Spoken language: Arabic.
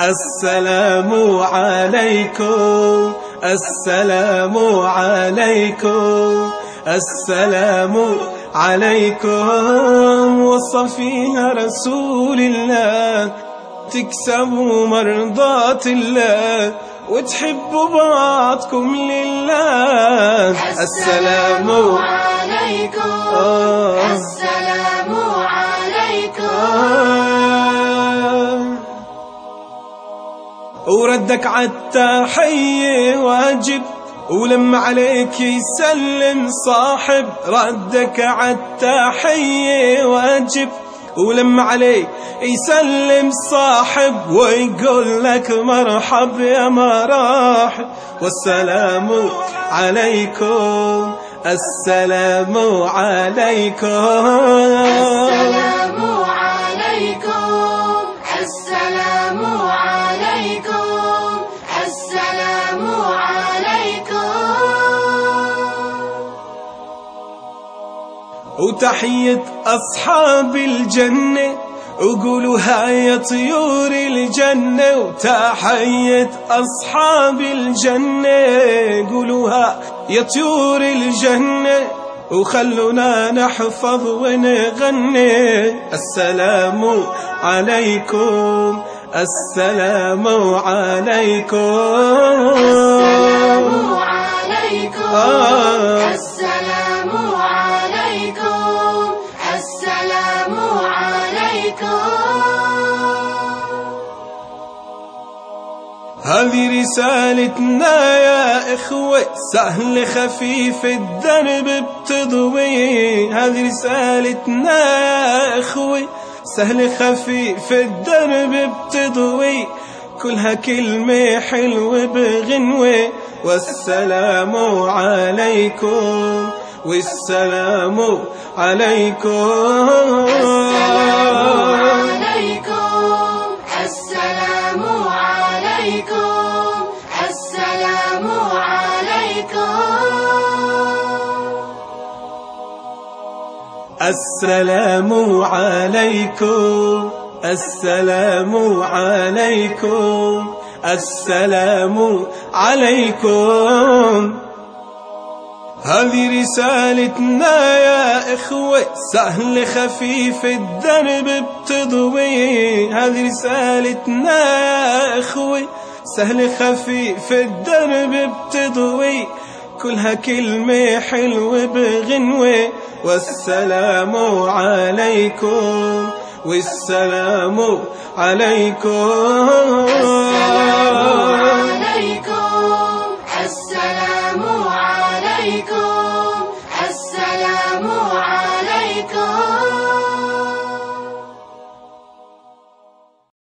السلام عليكم السلام عليكم السلام عليكم وصفيها رسول الله تكسبوا مرضات الله وتحبوا بعضكم لله السلام عليكم آه. السلام وردك عالتحية واجب ولما عليك يسلم صاحب. ردك عالتحية واجب ولما عليك يسلم صاحب. ويقول لك مرحب يا مراحب والسلام عليكم السلام عليكم. السلام عليكم وتحية أصحاب الجنة وقولوها يا طيور الجنة وتحية أصحاب الجنة قولوها يا طيور الجنة وخلونا نحفظ ونغني. السلام عليكم السلام عليكم. السلام عليكم. هذه رسالتنا يا إخوة سهل خفيف الدرب بتضوي. هذه رسالتنا يا إخوة سهل خفيف الدرب بتضوي. كلها كلمة حلوة بغنوة والسلام عليكم والسلام عليكم. عليكم السلام عليكم. السلام عليكم. السلام عليكم. السلام عليكم. هذه رسالتنا يا إخوة سهل خفيف الدرب بتضوي هذه رسالتنا يا إخوة سهل خفيف الدرب بتضوي كلها كلمة حلوة بغنوة والسلام عليكم والسلام عليكم السلام عليكم.